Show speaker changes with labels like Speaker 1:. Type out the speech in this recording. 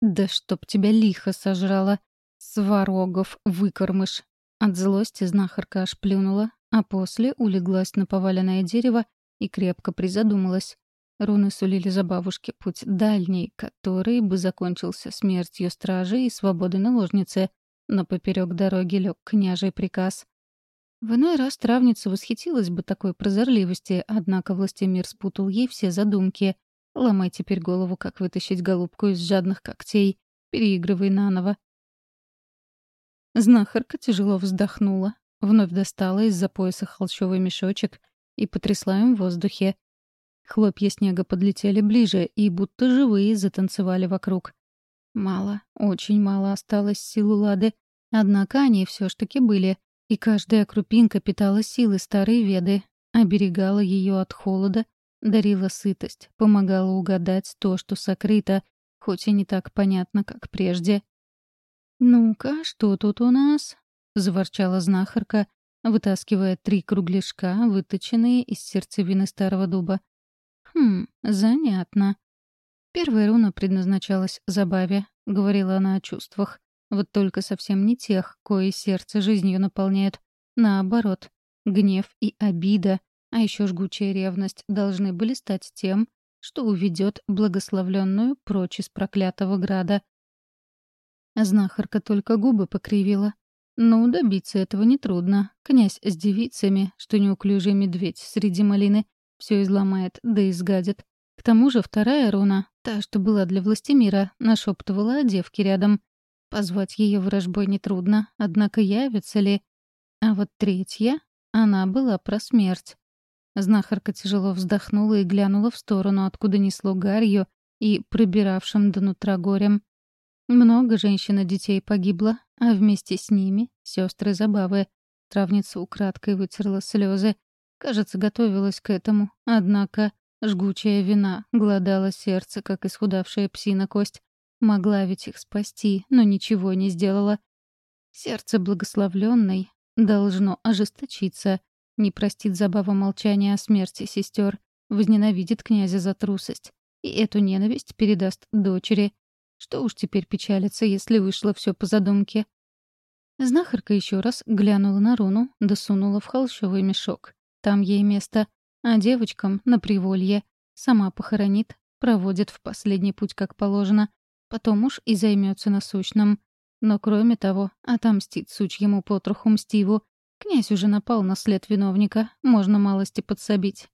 Speaker 1: Да чтоб тебя лихо сожрала. Сварогов выкормыш. От злости знахарка аж плюнула, а после улеглась на поваленное дерево и крепко призадумалась. Руны сулили за бабушке путь дальний, который бы закончился смертью стражи и свободой наложницы, но поперек дороги лег княжий приказ. В иной раз травница восхитилась бы такой прозорливости, однако властемир спутал ей все задумки. Ломай теперь голову, как вытащить голубку из жадных когтей. Переигрывай наново. Знахарка тяжело вздохнула, вновь достала из-за пояса холщовый мешочек и потрясла им в воздухе. Хлопья снега подлетели ближе и будто живые затанцевали вокруг. Мало, очень мало осталось сил у Лады, однако они все ж таки были, и каждая крупинка питала силы старой веды, оберегала ее от холода, дарила сытость, помогала угадать то, что сокрыто, хоть и не так понятно, как прежде. «Ну-ка, что тут у нас?» — заворчала знахарка, вытаскивая три кругляшка, выточенные из сердцевины старого дуба. «Хм, занятно». Первая руна предназначалась забаве, говорила она о чувствах. Вот только совсем не тех, кои сердце жизнью наполняет. Наоборот, гнев и обида, а еще жгучая ревность должны были стать тем, что уведет благословленную прочь из проклятого града. Знахарка только губы покривила. Ну, добиться этого нетрудно. Князь с девицами, что неуклюжий медведь среди малины, все изломает, да изгадит. К тому же вторая руна, та, что была для властемира, нашептывала о девке рядом. Позвать ее вражбой нетрудно, однако явится ли? А вот третья, она была про смерть. Знахарка тяжело вздохнула и глянула в сторону, откуда несло гарью и пробиравшим до нутра горем. Много женщин и детей погибло, а вместе с ними — сестры Забавы. Травница украдкой вытерла слезы. Кажется, готовилась к этому. Однако жгучая вина гладала сердце, как исхудавшая псина кость. Могла ведь их спасти, но ничего не сделала. Сердце благословленной должно ожесточиться, не простит забава молчания о смерти сестер, возненавидит князя за трусость. И эту ненависть передаст дочери — что уж теперь печалиться, если вышло все по задумке. Знахарка еще раз глянула на руну, досунула в холщовый мешок. Там ей место, а девочкам — на приволье. Сама похоронит, проводит в последний путь как положено. Потом уж и займется насущным. Но кроме того, отомстит сучьему потроху мстиву. Князь уже напал на след виновника, можно малости подсобить.